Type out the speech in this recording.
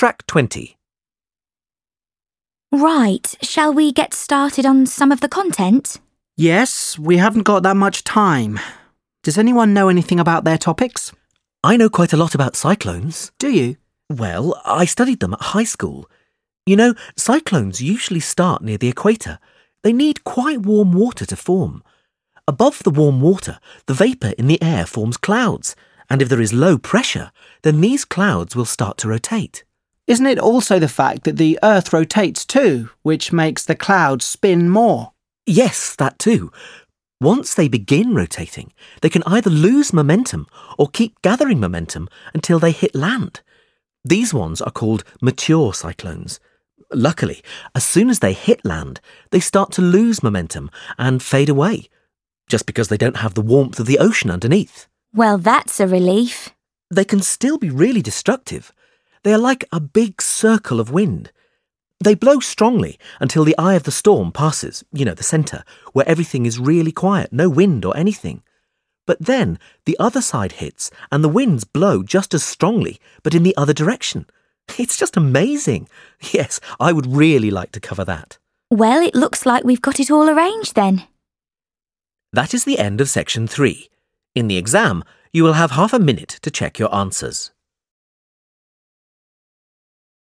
Track 20. Right, shall we get started on some of the content? Yes, we haven't got that much time. Does anyone know anything about their topics? I know quite a lot about cyclones. Do you? Well, I studied them at high school. You know, cyclones usually start near the equator. They need quite warm water to form. Above the warm water, the vapour in the air forms clouds, and if there is low pressure, then these clouds will start to rotate. Isn't it also the fact that the Earth rotates too, which makes the clouds spin more? Yes, that too. Once they begin rotating, they can either lose momentum or keep gathering momentum until they hit land. These ones are called mature cyclones. Luckily, as soon as they hit land, they start to lose momentum and fade away, just because they don't have the warmth of the ocean underneath. Well, that's a relief. They can still be really destructive. They are like a big circle of wind. They blow strongly until the eye of the storm passes, you know, the centre, where everything is really quiet, no wind or anything. But then the other side hits and the winds blow just as strongly, but in the other direction. It's just amazing. Yes, I would really like to cover that. Well, it looks like we've got it all arranged then. That is the end of section three. In the exam, you will have half a minute to check your answers.